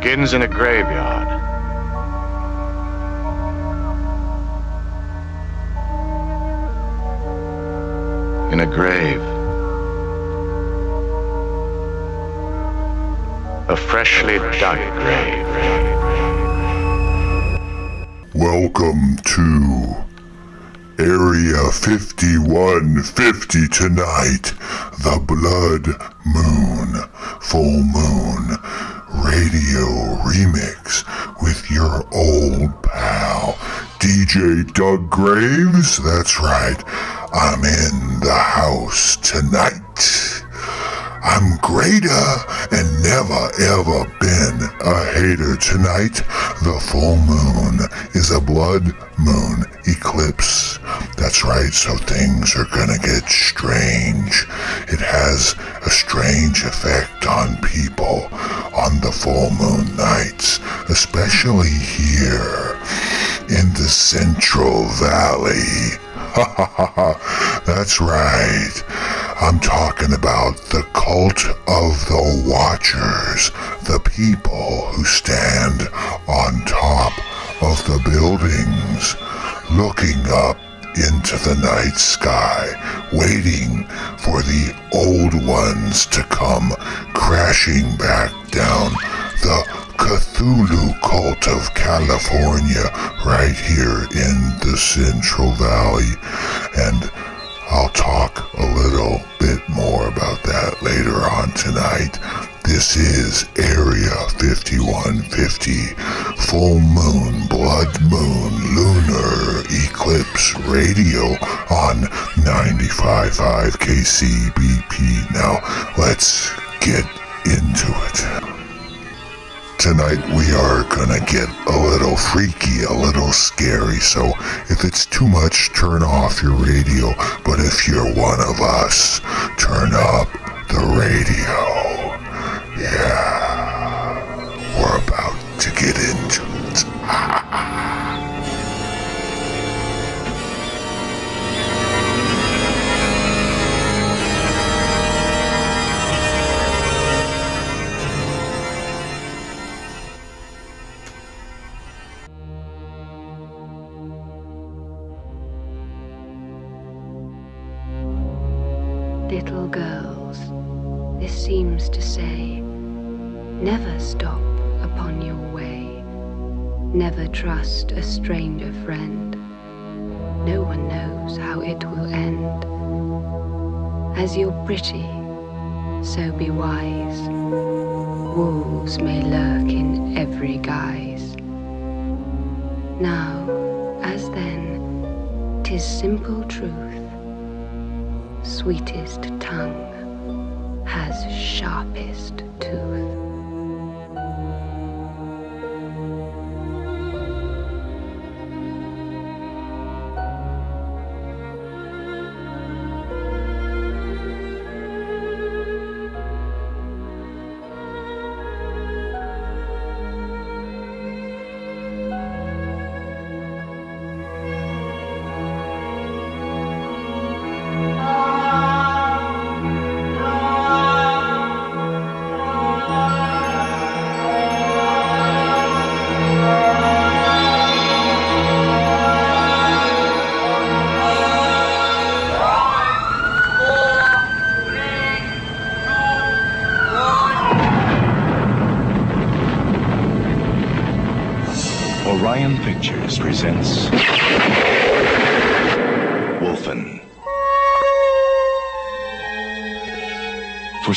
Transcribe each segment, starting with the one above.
begins in a graveyard. In a grave. A freshly dug grave. Welcome to Area 5150 tonight. The Blood Moon, Full Moon Radio Remix with your old pal, DJ Doug Graves. That's right, I'm in the house tonight. I'm greater and never ever been a hater tonight. The full moon is a blood moon eclipse. That's right, so things are gonna get strange. It has a strange effect on people on the full moon nights, especially here in the Central Valley. Ha ha ha ha. That's right. I'm talking about the cult of the Watchers, the people who stand on top of the buildings, looking up into the night sky, waiting for the old ones to come crashing back down the Cthulhu cult of California right here in the Central Valley. And I'll talk a little bit more about that later on tonight. This is Area 5150, full moon, blood moon, lunar eclipse radio on 95.5 KCBP. Now, let's get into it. Tonight we are gonna get a little freaky, a little scary, so if it's too much, turn off your radio. But if you're one of us, turn up the radio. Yeah, to get into it. Little girls, this seems to say, never stop upon your. Never trust a stranger friend. No one knows how it will end. As you're pretty, so be wise. Wolves may lurk in every guise. Now, as then, 'tis simple truth sweetest tongue has sharpest tooth.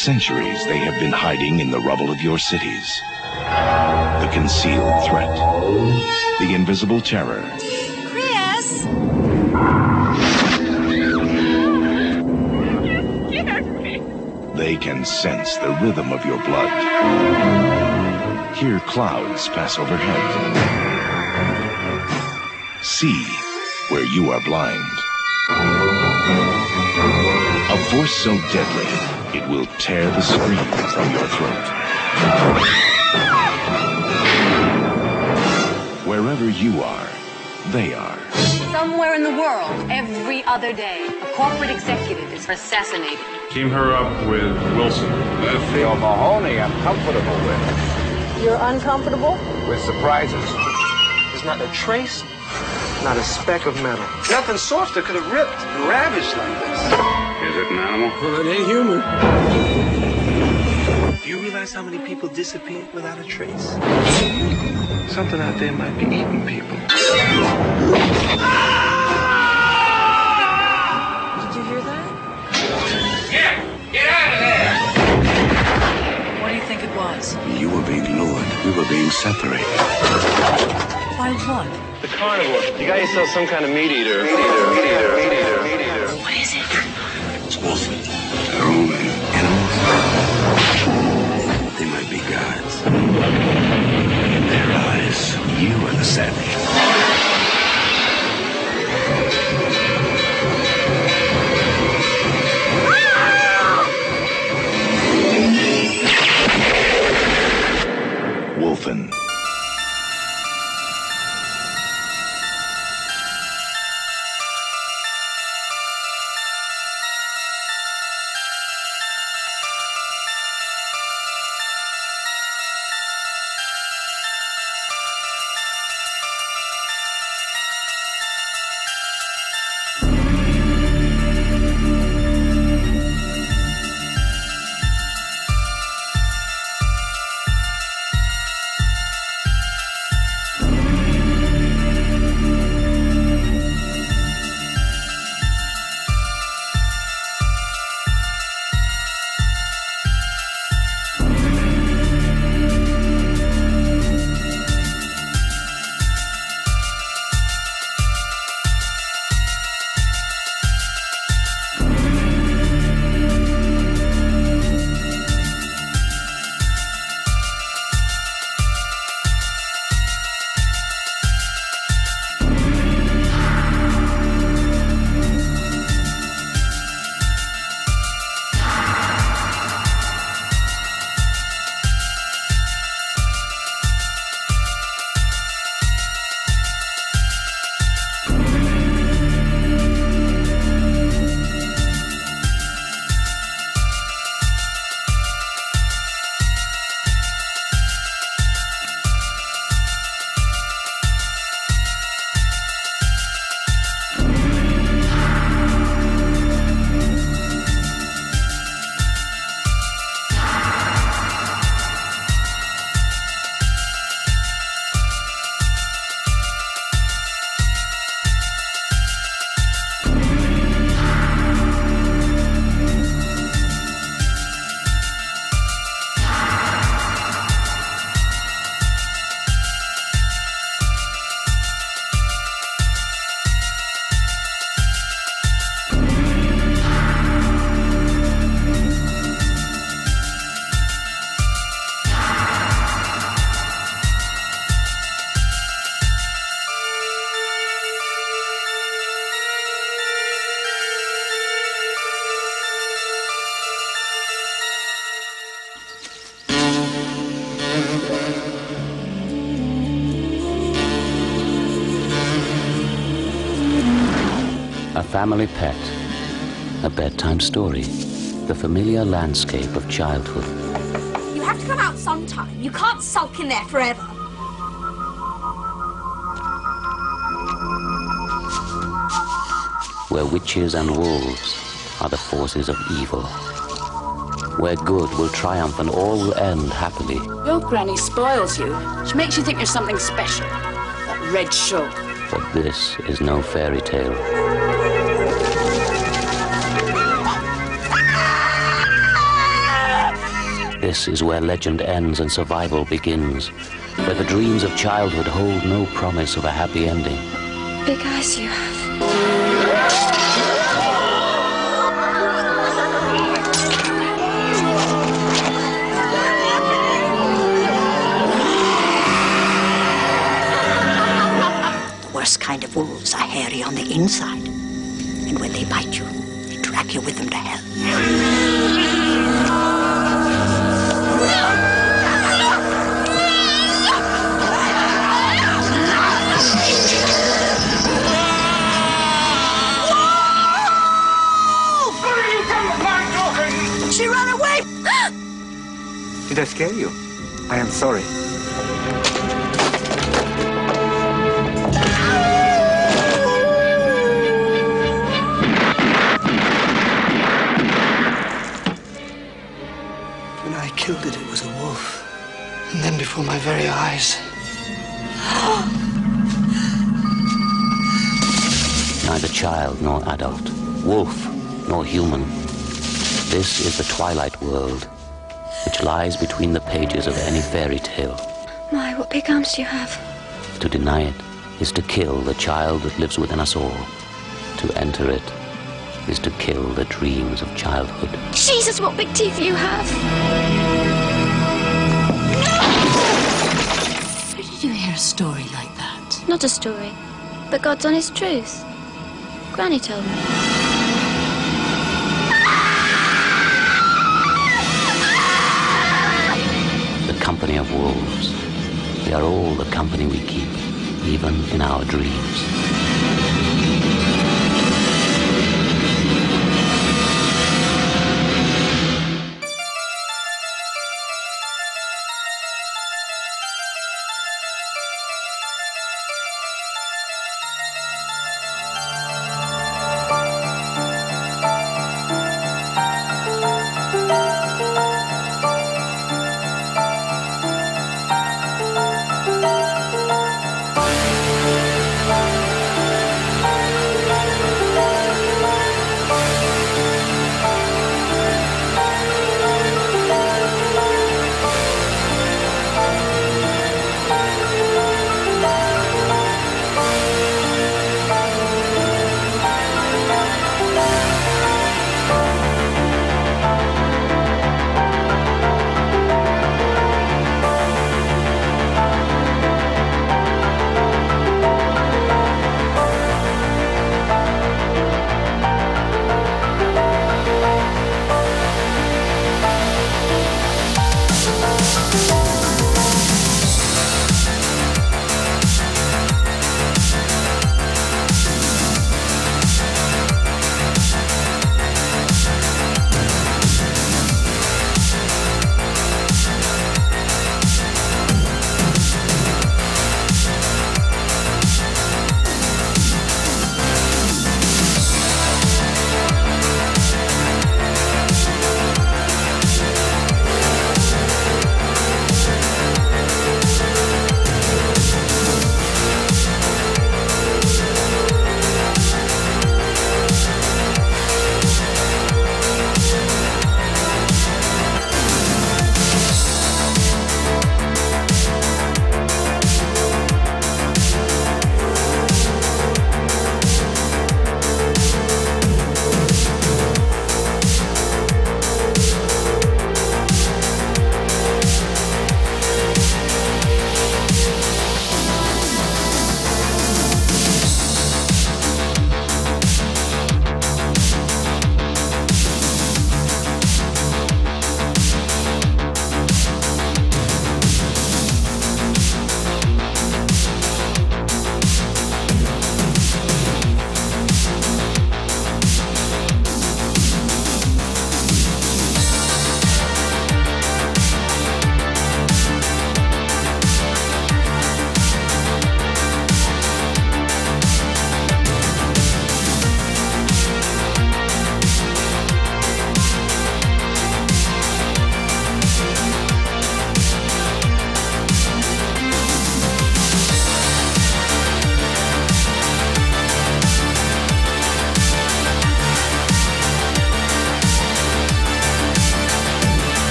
Centuries, they have been hiding in the rubble of your cities. The concealed threat, the invisible terror, Chris! they can sense the rhythm of your blood. Hear clouds pass overhead. See where you are blind. A force so deadly, will tear the scream from your throat. Wherever you are, they are. Somewhere in the world, every other day, a corporate executive is assassinated. Team her up with Wilson. Theo Mahoney, I'm comfortable with. You're uncomfortable? with surprises. There's not a trace, not a speck of metal. Nothing softer could have ripped and ravaged like this. Is it an animal? Well, it ain't human. Do you realize how many people disappear without a trace? Something out there might be eating people. Did you hear that? Yeah! Get out of there! What do you think it was? You were being lured. We were being separated. By what? The carnivore. You got yourself some kind of meat eater. Meat eater, meat eater, meat eater, gods. In their eyes, you are the savage. Wolfen. Family pet. A bedtime story. The familiar landscape of childhood. You have to come out sometime. You can't sulk in there forever. Where witches and wolves are the forces of evil. Where good will triumph and all will end happily. Your granny spoils you. She makes you think you're something special. That red show. But this is no fairy tale. This is where legend ends and survival begins. Where the dreams of childhood hold no promise of a happy ending. Big eyes you have. The worst kind of wolves are hairy on the inside. And when they bite you, they drag you with them to hell. Did I scare you? I am sorry. When I killed it, it was a wolf. And then before my very eyes. Neither child nor adult, wolf nor human. This is the Twilight World which lies between the pages of any fairy tale. My, what big arms do you have? To deny it is to kill the child that lives within us all. To enter it is to kill the dreams of childhood. Jesus, what big teeth you have! Where did you hear a story like that? Not a story, but God's honest truth. Granny told me. Wolves. They are all the company we keep, even in our dreams.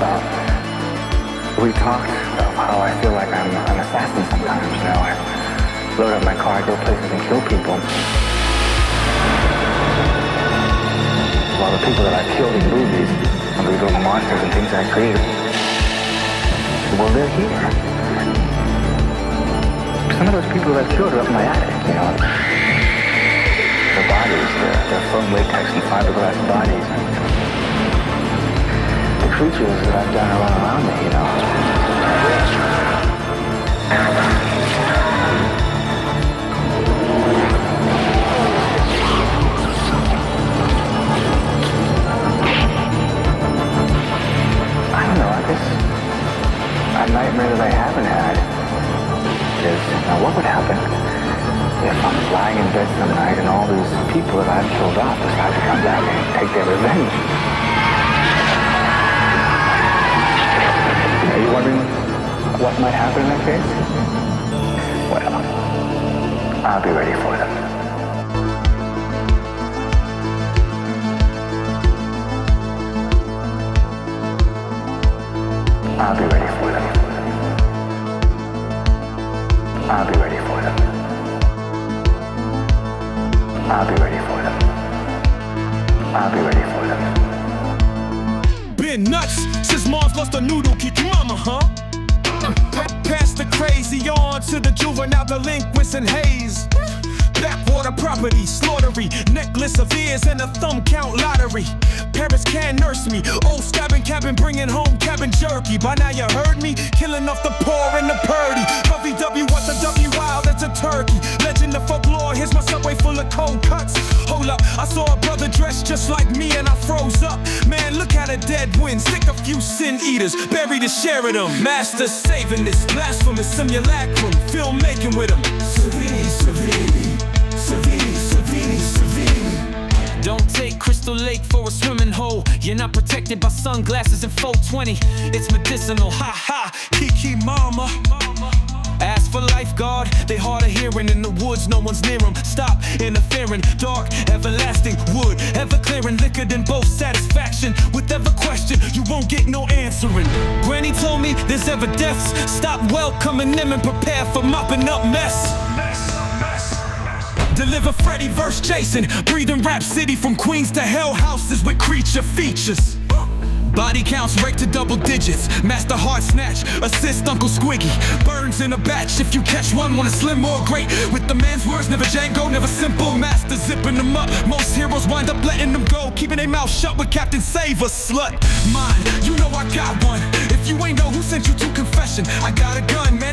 About. We talked about how I feel like I'm an assassin sometimes, you know. I load up my car, I go places and kill people. While the people that I've killed in movies, and these little monsters and things I created, well, they're here. Some of those people that I've killed are up in my attic, you know. Their bodies, their, their foam latex and fiberglass bodies. Creatures that I've done around me, you know. I don't know, I guess a nightmare that I haven't had is, now what would happen if I'm lying in bed some night and all these people that I've killed off decide to come back and take their revenge? Are you wondering what might happen in that case? Well, I'll be ready for them. And haze. Backwater property, slaughtery, necklace of ears and a thumb count lottery. Parents can't nurse me. Old stabbing cabin, bringing home cabin jerky. By now you heard me, killing off the poor and the purdy. Puffy W, what's a W wild that's a turkey? Legend of folklore, here's my subway full of cold cuts. Hold up, I saw a brother dressed just like me and I froze up. Man, look at a dead wind, stick a few sin eaters, buried to sharing them. Master saving this blasphemous simulacrum, filmmaking with them. Take Crystal Lake for a swimming hole. You're not protected by sunglasses and 420. It's medicinal. Ha ha, Kiki Mama. Ask for lifeguard, they hard of hearing in the woods, no one's near them. Stop interfering, dark, everlasting wood, ever clearing, liquor than both satisfaction. With ever question, you won't get no answering. Granny told me there's ever deaths. Stop welcoming them and prepare for mopping up mess. Deliver Freddy verse Jason, breathing rap city from Queens to hell houses with creature features. Body counts rake to double digits. Master heart snatch, assist Uncle Squiggy. Burns in a batch. If you catch one, wanna slim or great. With the man's words, never Django, never simple. Master zipping them up. Most heroes wind up letting them go, keeping their mouth shut with Captain Save a slut. Mine, you know I got one. If you ain't know who sent you to confession, I got a gun, man,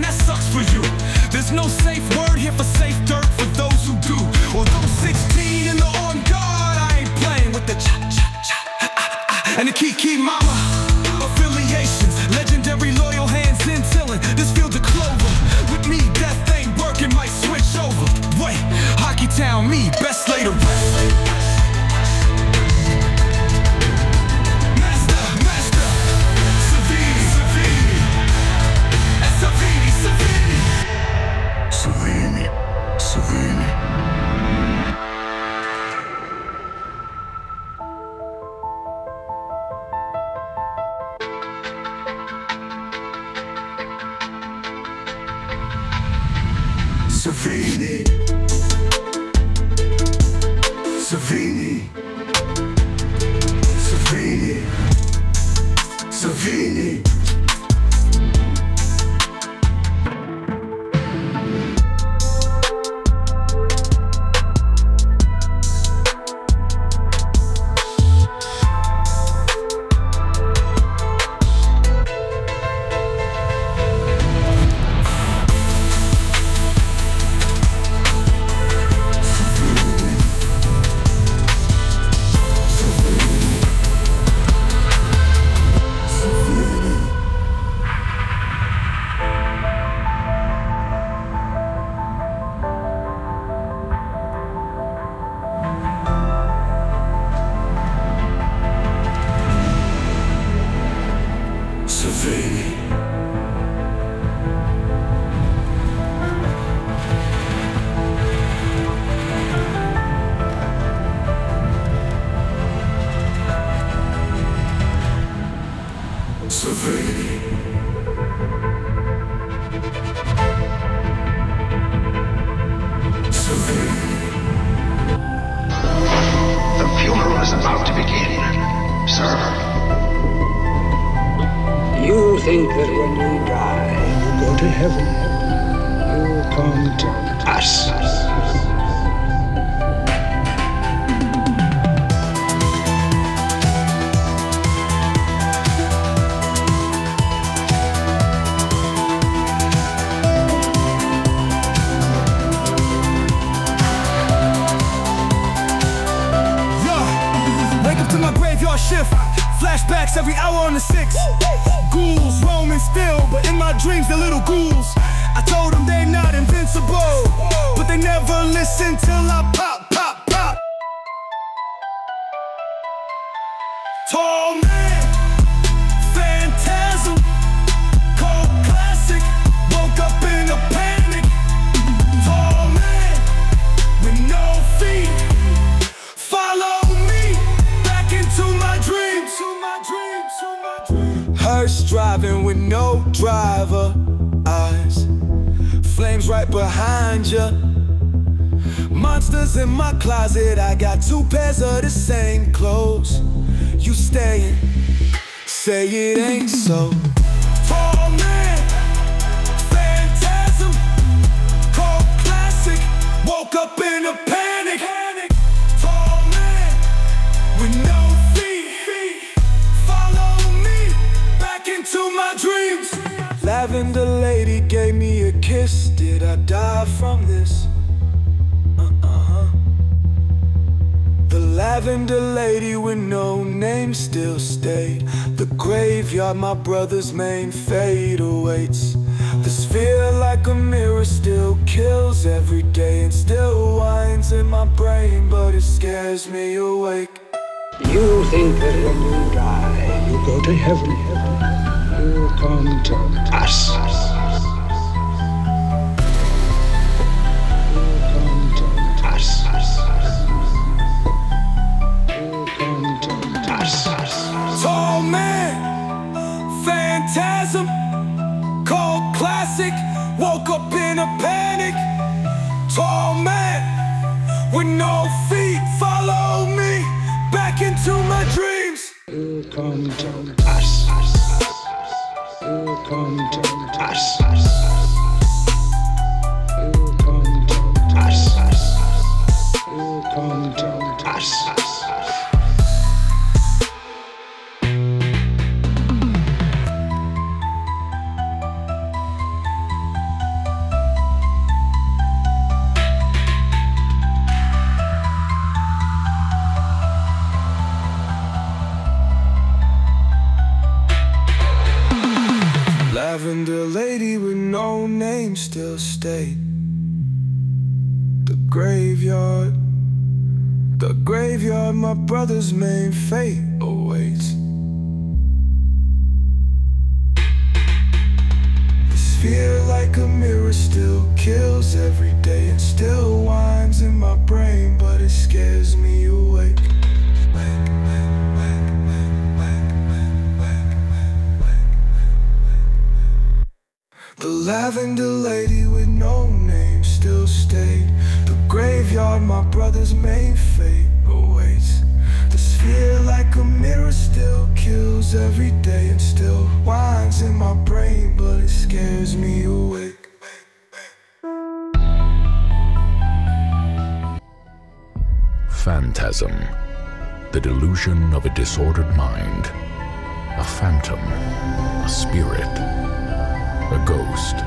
Did I die from this? Uh-uh. The lavender lady with no name still stayed. The graveyard, my brother's main fate awaits. The sphere, like a mirror, still kills every day and still whines in my brain, but it scares me awake. You think that when you die, you go to heaven, you'll come to us. Tall man with no feet. Follow me back into my dreams. Us. Lavender lady with no name still stayed. The graveyard, my brother's main fate awaits. The sphere, like a mirror, still kills every day and still in my brain, but it scares me awake. Phantasm. The delusion of a disordered mind. A phantom. A spirit. A ghost.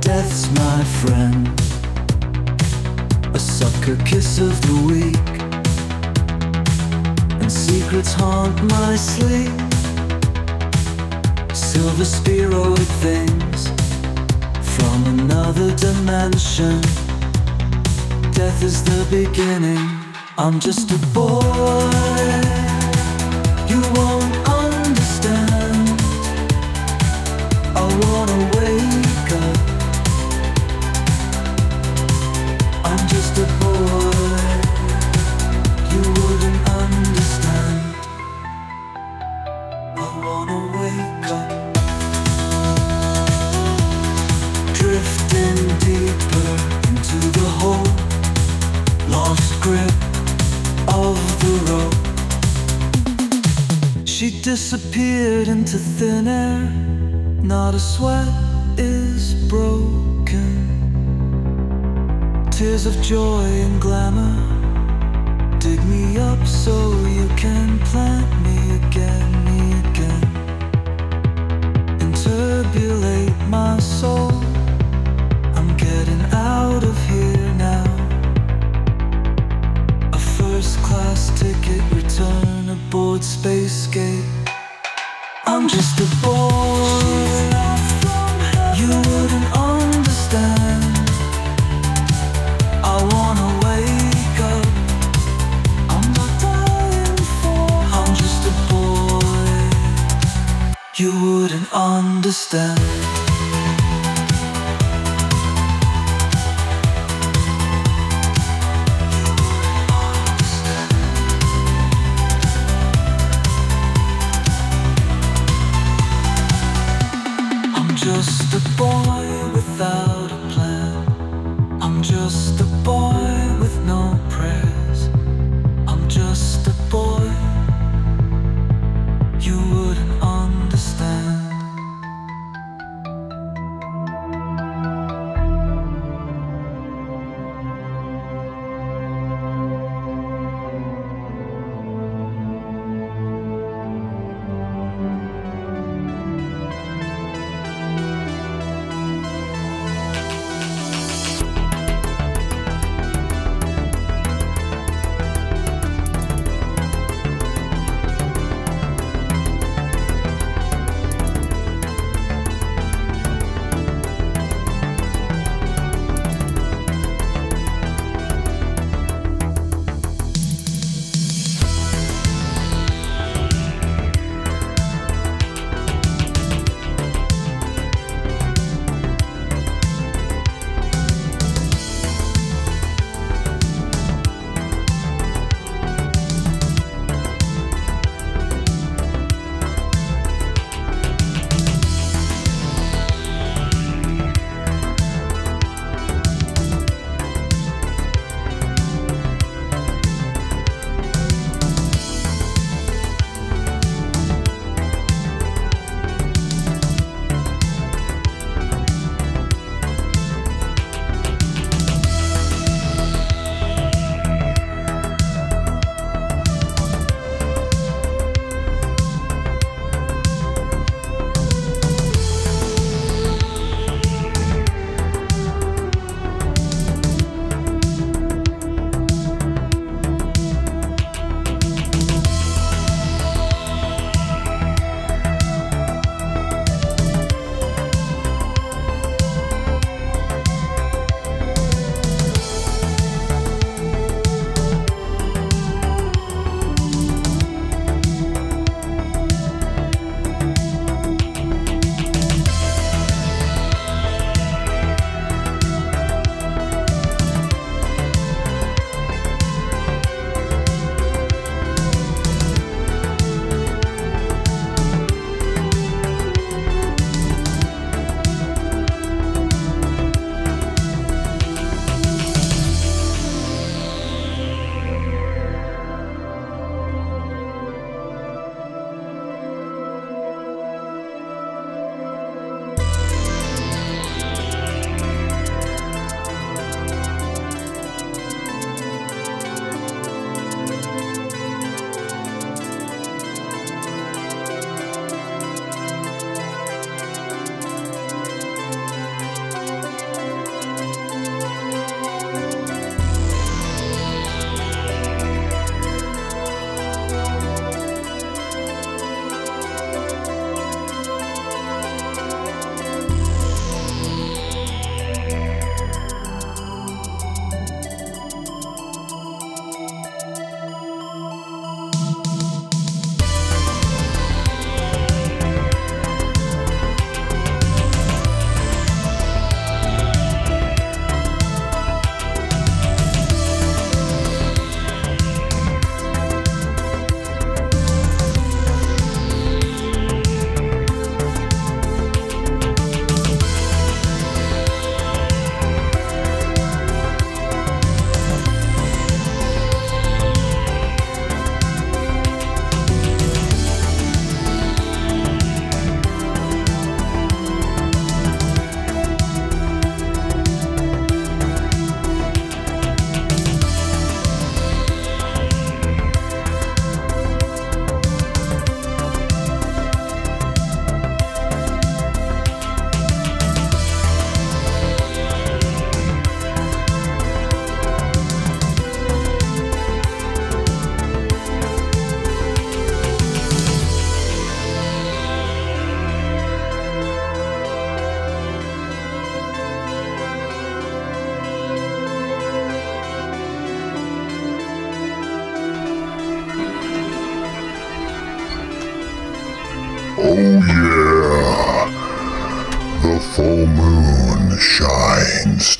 Death's my friend, a sucker kiss of the week, and secrets haunt my sleep. Silver spheroid things from another dimension. Death is the beginning. I'm just a boy. You won't disappeared into thin air. Not a sweat is broken. Tears of joy and glamour. Dig me up so you can plant me again, me again. Interbulate my soul. I'm getting out of here now. A first class ticket, return aboard Space Gate. Just a boy. You wouldn't understand. I wanna wake up. I'm not dying for. I'm just a boy. You wouldn't understand.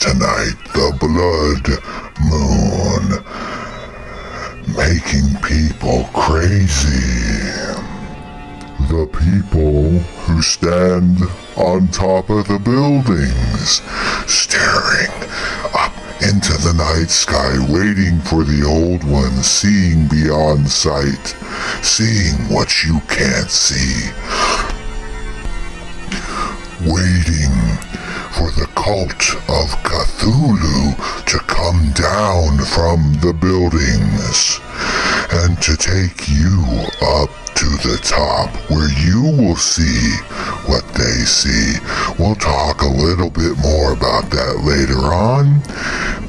Tonight. The blood moon. Making people crazy. The people who stand on top of the buildings, staring up into the night sky, waiting for the old ones, seeing beyond sight, seeing what you can't see, waiting for the cult of Cthulhu to come down from the buildings and to take you up to the top where you will see what they see. We'll talk a little bit more about that later on,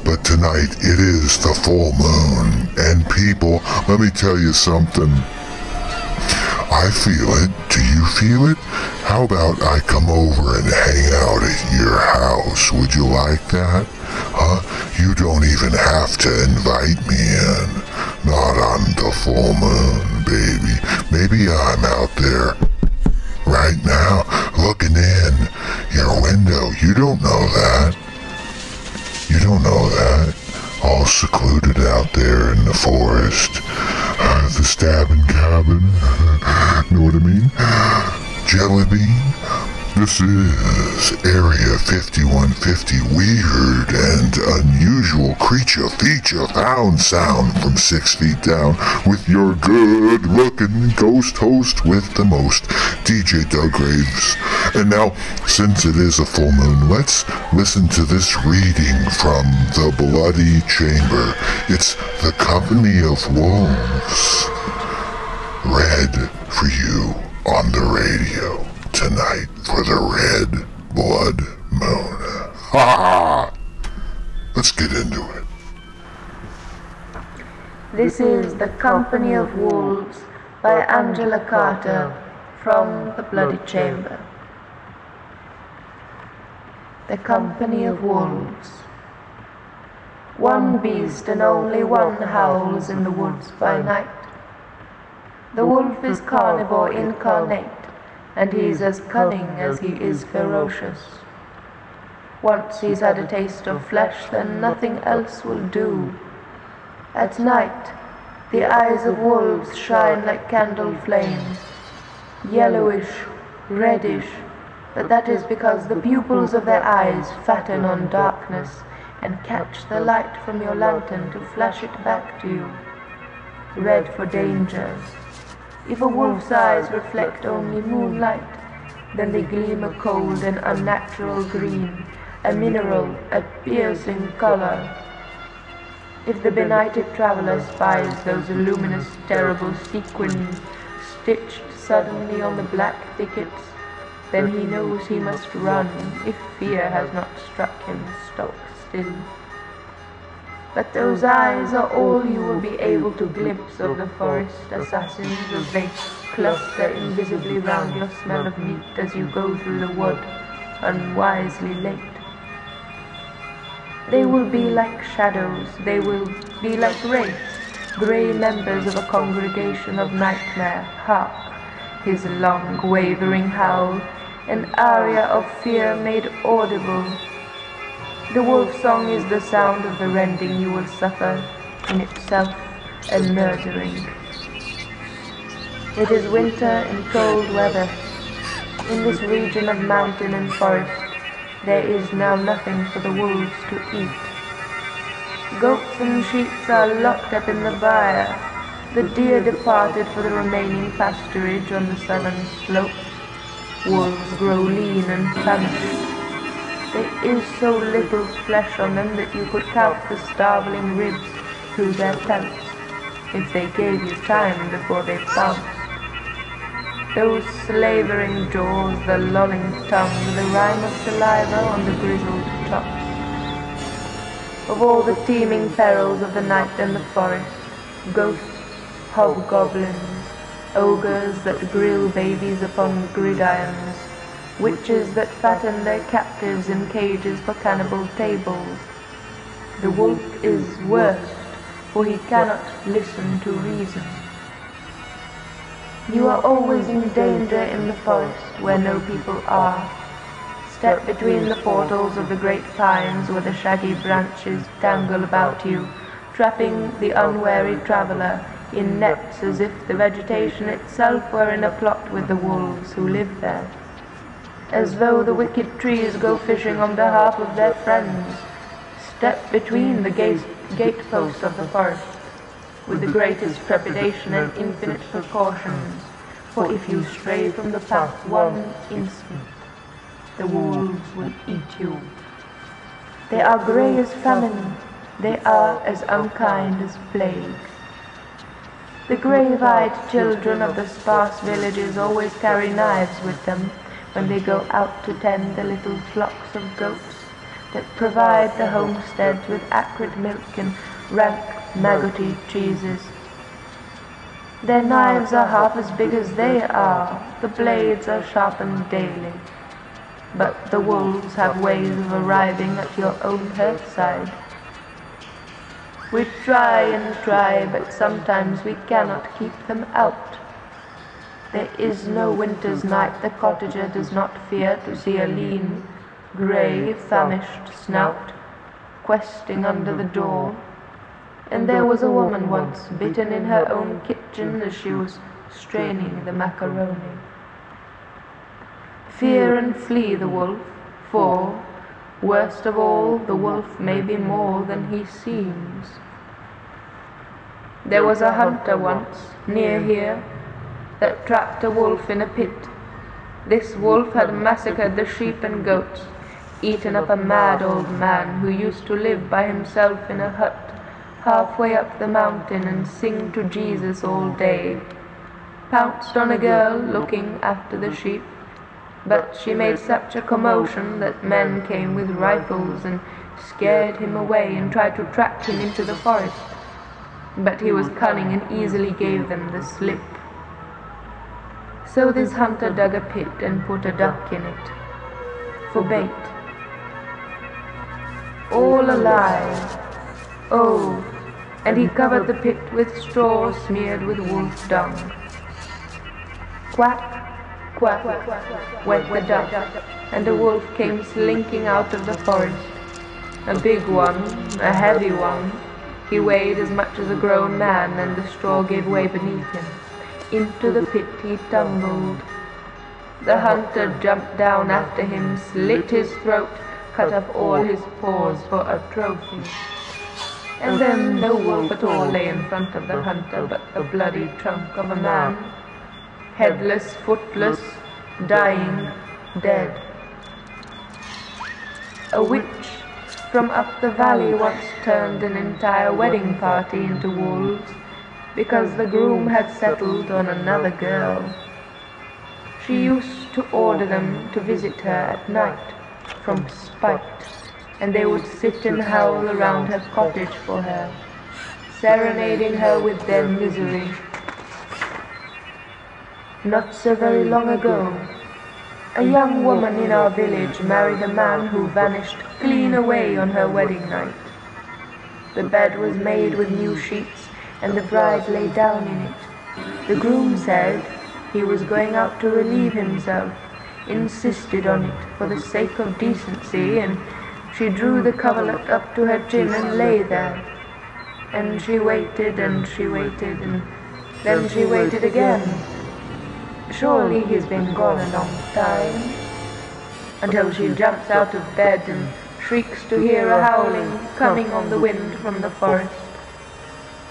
but tonight it is the full moon. And people, let me tell you something. I feel it. Do you feel it? How about I come over and hang out at your house? Would you like that? Huh? You don't even have to invite me in. Not on the full moon, baby. Maybe I'm out there right now looking in your window. You don't know that. You don't know that. All secluded out there in the forest. Uh, the stabbing cabin. know what I mean? Jelly bean. This is Area 5150 Weird and Unusual Creature Feature Found Sound from six feet down with your good looking ghost host with the most, DJ Doug Graves. And now, since it is a full moon, let's listen to this reading from The Bloody Chamber. It's The Company of Wolves. Read for you on the radio tonight for the red blood moon. Ha ha! Let's get into it. This is The Company of Wolves by Angela Carter from The Bloody Chamber. The Company of Wolves. One beast and only one howls in the woods by night. The wolf is carnivore incarnate, and he's as cunning as he is ferocious. Once he's had a taste of flesh, then nothing else will do. At night, the eyes of wolves shine like candle flames, yellowish, reddish, but that is because the pupils of their eyes fatten on darkness and catch the light from your lantern to flash it back to you. Red for danger. If a wolf's eyes reflect only moonlight, then they gleam a cold and unnatural green, a mineral, a piercing color. If the benighted traveler spies those luminous, terrible sequins stitched suddenly on the black thickets, then he knows he must run if fear has not struck him stock still. But those eyes are all you will be able to glimpse of the forest assassins as they cluster invisibly round your smell of meat as you go through the wood, unwisely late. They will be like shadows, they will be like wraiths, grey members of a congregation of nightmare. Hark, his long wavering howl, an aria of fear made audible the wolf song is the sound of the rending you will suffer, in itself a murdering. It is winter and cold weather. In this region of mountain and forest, there is now nothing for the wolves to eat. Goats and sheep are locked up in the byre. The deer departed for the remaining pasturage on the southern slope. Wolves grow lean and famished. There is so little flesh on them that you could count the starveling ribs through their pelts if they gave you time before they pounced. Those slavering jaws, the lolling tongue, the rime of saliva on the grizzled tops. Of all the teeming perils of the night and the forest, ghosts, hobgoblins, ogres that grill babies upon gridirons, witches that fatten their captives in cages for cannibal tables. The wolf is worst, for he cannot listen to reason. You are always in danger in the forest where no people are. Step between the portals of the great pines where the shaggy branches dangle about you, trapping the unwary traveler in nets as if the vegetation itself were in a plot with the wolves who live there. As though the wicked trees go fishing on behalf of their friends, step between the gate, gateposts of the forest with the greatest trepidation and infinite precautions, for if you stray from the path one instant, the wolves will eat you. They are grey as famine, they are as unkind as plague. The grave-eyed children of the sparse villages always carry knives with them when they go out to tend the little flocks of goats that provide the homesteads with acrid milk and rank, maggoty cheeses. Their knives are half as big as they are, the blades are sharpened daily. But the wolves have ways of arriving at your own hearthside. We try and try, but sometimes we cannot keep them out. There is no winter's night the cottager does not fear to see a lean, grey, famished snout questing under the door. And there was a woman once bitten in her own kitchen as she was straining the macaroni. Fear and flee the wolf, for, worst of all, the wolf may be more than he seems. There was a hunter once, near here, that trapped a wolf in a pit. This wolf had massacred the sheep and goats, eaten up a mad old man who used to live by himself in a hut halfway up the mountain and sing to Jesus all day, pounced on a girl looking after the sheep, but she made such a commotion that men came with rifles and scared him away and tried to track him into the forest. But he was cunning and easily gave them the slip. So this hunter dug a pit and put a duck in it for bait. All alive. Oh, and he covered the pit with straw smeared with wolf dung. Quack, quack, went the duck, and a wolf came slinking out of the forest. A big one, a heavy one. He weighed as much as a grown man, and the straw gave way beneath him. Into the pit he tumbled. The hunter jumped down after him, slit his throat, cut off all his paws for a trophy. And then no wolf at all lay in front of the hunter, but the bloody trunk of a man, headless, footless, dying, dead. A witch from up the valley once turned an entire wedding party into wolves because the groom had settled on another girl. She used to order them to visit her at night from spite and they would sit and howl around her cottage for her, serenading her with their misery. Not so very long ago, a young woman in our village married a man who vanished clean away on her wedding night. The bed was made with new sheets, and the bride lay down in it. The groom said he was going out to relieve himself, insisted on it for the sake of decency, and she drew the coverlet up to her chin and lay there. And she waited and she waited and then she waited again. Surely he's been gone a long time. Until she jumps out of bed and shrieks to hear a howling coming on the wind from the forest.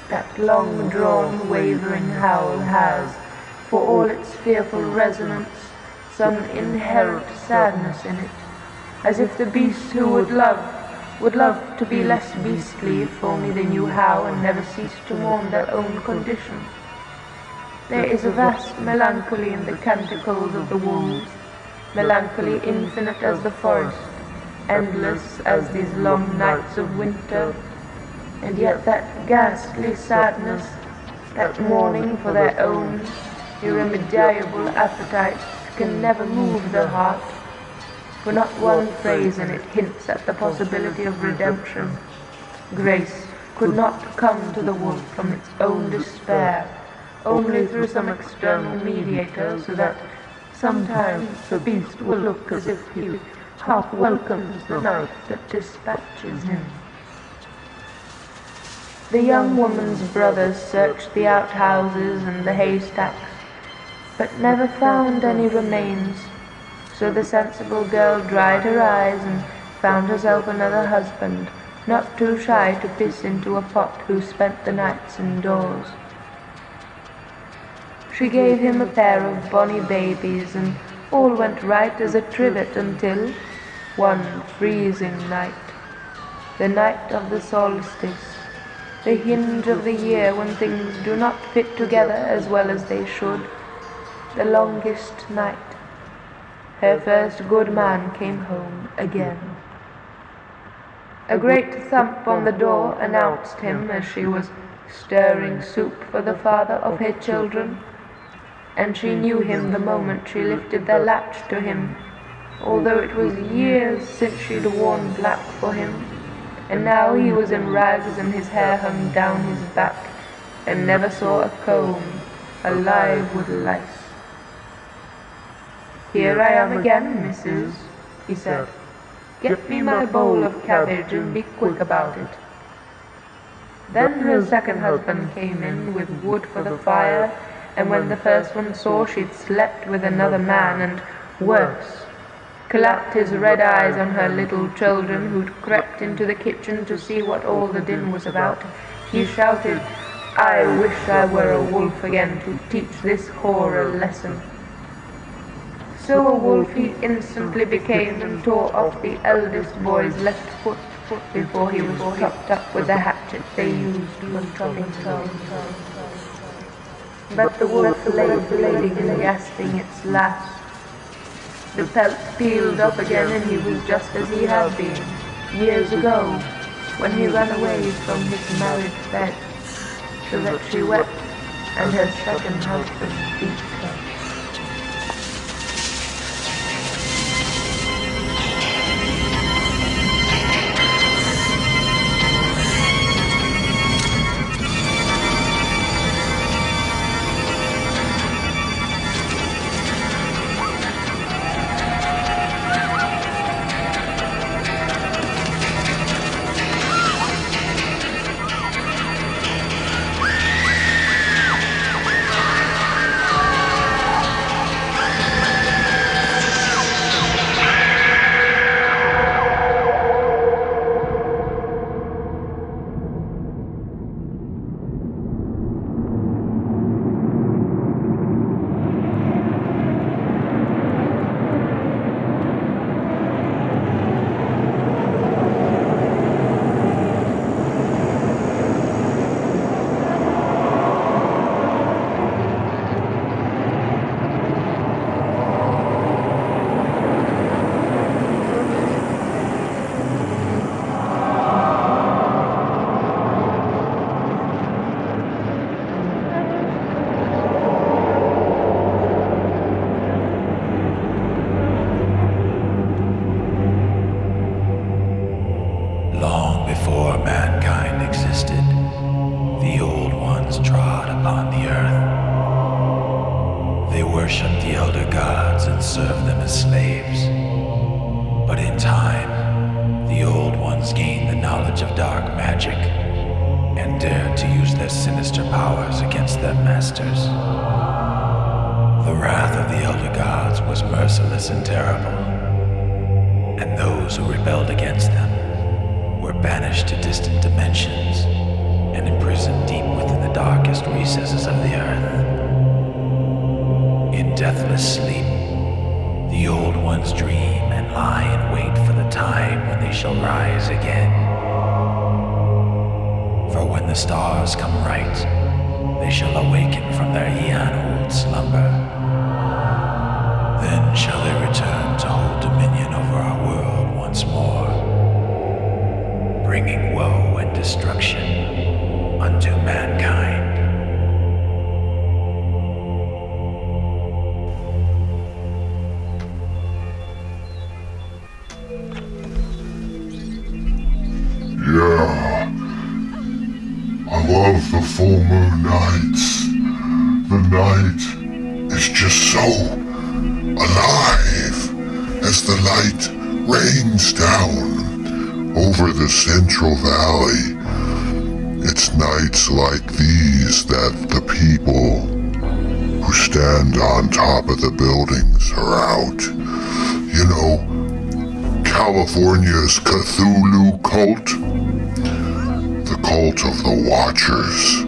That long drawn, wavering howl has, for all its fearful resonance, some inherent sadness in it. As if the beasts who would love would love to be less beastly if only they knew how and never ceased to mourn their own condition. There is a vast melancholy in the canticles of the wolves, melancholy infinite as the forest, endless as these long nights of winter, and yet that ghastly sadness, that mourning for their own irremediable appetites can never move the heart for not one phrase in it hints at the possibility of redemption. Grace could not come to the wolf from its own despair, only through some external mediator, so that sometimes the beast will look as if he half welcomes the night that dispatches him. The young woman's brothers searched the outhouses and the haystacks, but never found any remains. So the sensible girl dried her eyes and found herself another husband, not too shy to piss into a pot who spent the nights indoors. She gave him a pair of bonny babies, and all went right as a trivet until one freezing night, the night of the solstice, the hinge of the year when things do not fit together as well as they should, the longest night. Her first good man came home again. A great thump on the door announced him as she was stirring soup for the father of her children, and she knew him the moment she lifted the latch to him, although it was years since she'd worn black for him and now he was in rags and his hair hung down his back, and never saw a comb alive with lice. Here I am again, missus, he said. Get me my bowl of cabbage and be quick about it. Then her second husband came in with wood for the fire, and when the first one saw she'd slept with another man, and worse, clapped his red eyes on her little children who'd crept into the kitchen to see what all the din was about. He shouted, I wish I were a wolf again to teach this whore a lesson. So a wolf he instantly became and tore off the eldest boy's left foot before he was chopped up with the hatchet they used for chopping stone. But the wolf lay bleeding and gasping its last the pelt peeled up again and he was just as he had been, years ago, when he ran away from his married bed, so that she wept and her second husband beat her. Moon nights. The night is just so alive as the light rains down over the Central Valley. It's nights like these that the people who stand on top of the buildings are out. You know, California's Cthulhu cult, the cult of the Watchers,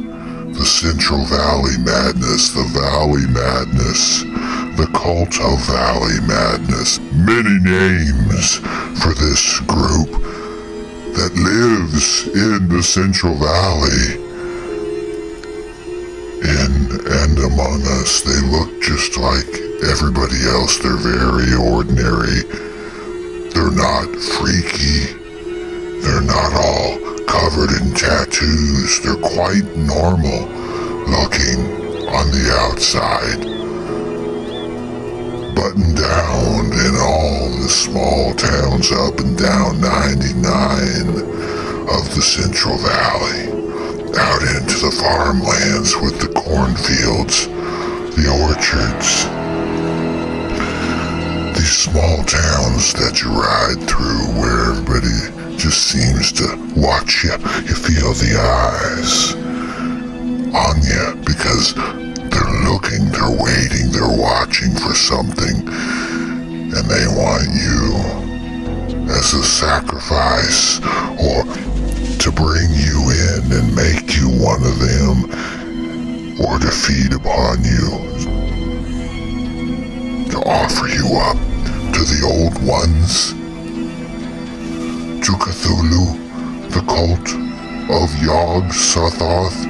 the Central Valley Madness, the Valley Madness, the cult of Valley Madness. Many names for this group that lives in the Central Valley. In and among us, they look just like everybody else. They're very ordinary. They're not freaky. They're not all covered in tattoos. They're quite normal looking on the outside. Buttoned down in all the small towns up and down 99 of the Central Valley. Out into the farmlands with the cornfields, the orchards, these small towns that you ride through where everybody just seems to watch you. You feel the eyes on you because they're looking, they're waiting, they're watching for something, and they want you as a sacrifice or to bring you in and make you one of them or to feed upon you, to offer you up to the old ones, to Cthulhu, the cult of Yog Sothoth,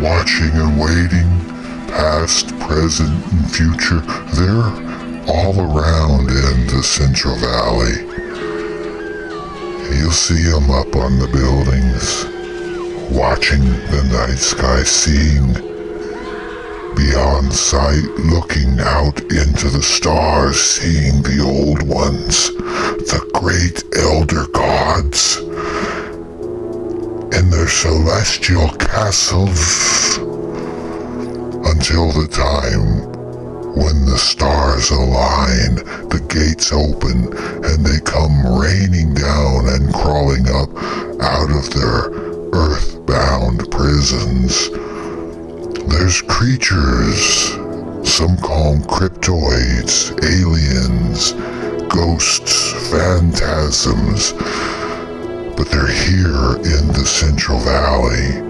watching and waiting, past, present, and future. They're all around in the Central Valley. You'll see them up on the buildings, watching the night sky, seeing beyond sight, looking out into the stars, seeing the old ones, the great elder gods, in their celestial castles, until the time when the stars align, the gates open, and they come raining down and crawling up out of their earthbound prisons. There's creatures, some call cryptids, aliens, ghosts, phantasms, but they're here in the Central Valley,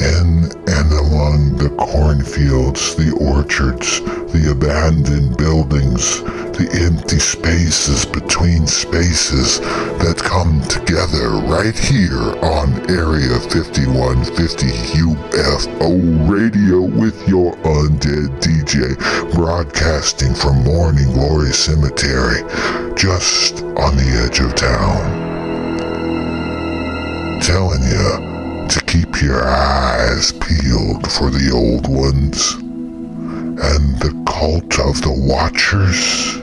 in and along the cornfields, the orchards, the abandoned buildings, the empty spaces between spaces that come together right here on Area 5150 UFO Radio with your undead DJ, broadcasting from Morning Glory Cemetery, just on the edge of town. Telling you to keep your eyes peeled for the old ones and the cult of the Watchers.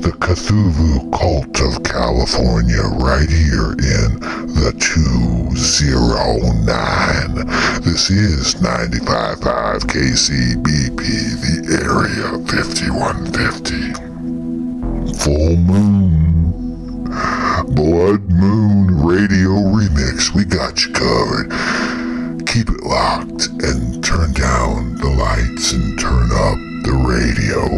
The Cthulhu cult of California, right here in the 209. This is 95.5 KCBP, the Area 5150. Full Moon. Blood Moon Radio Remix. We got you covered. Keep it locked and turn down the lights and turn up the radio.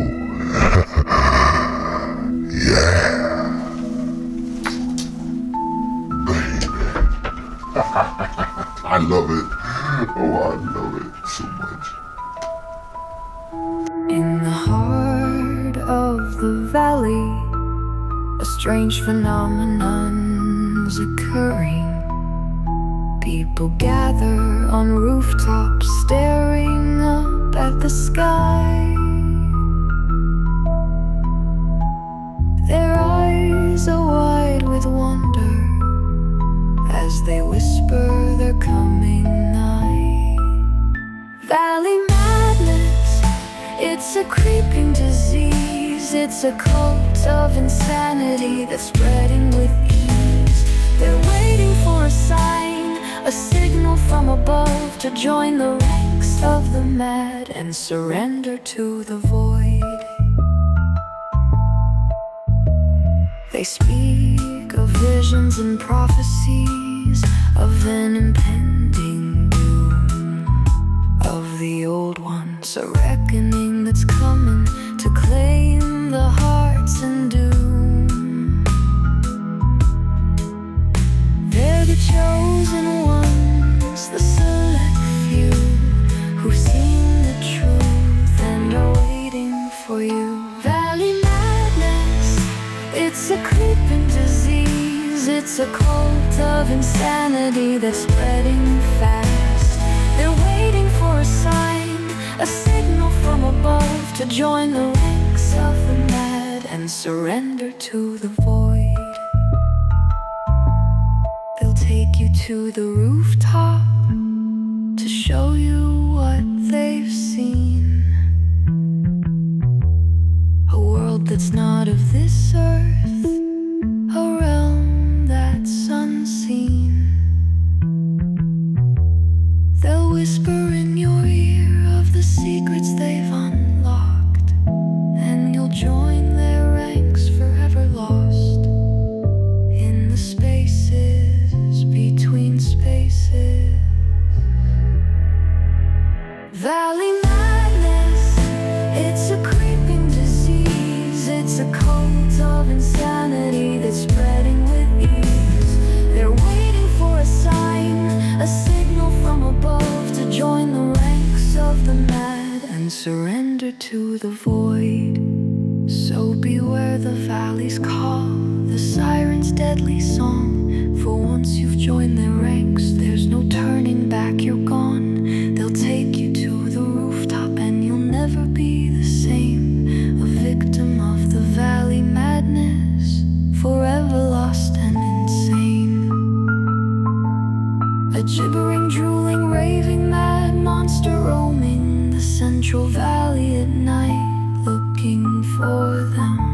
yeah. I love it. Oh, I love it so much. In the heart of the valley, strange phenomenon's occurring. People gather on rooftops, staring up at the sky. Their eyes are wide with wonder as they whisper they're coming night. Valley madness, it's a creeping disease. It's a cult of insanity that's spreading with ease. They're waiting for a sign, a signal from above to join the ranks of the mad and surrender to the void. They speak of visions and prophecies of an impending doom of the old ones, a reckoning that's coming to claim the They're the chosen ones, the select few who've seen the truth and are waiting for you. Valley madness, it's a creeping disease, it's a cult of insanity that's spreading fast. They're waiting for a sign, a signal from above to join the ranks of the and surrender to the void. They'll take you to the rooftop to show you what they've seen. A world that's not of this earth, central valley at night, looking for them.